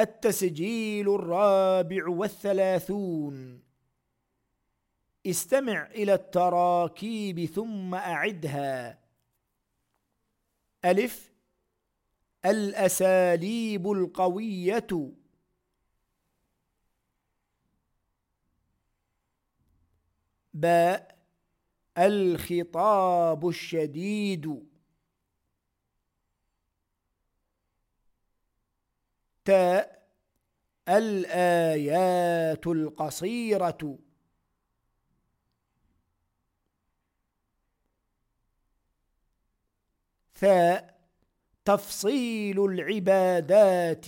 التسجيل الرابع والثلاثون. استمع إلى التراكيب ثم أعدها. ألف. الأساليب القوية. باء. الخطاب الشديد. الآيات القصيرة. ثاء تفصيل العبادات.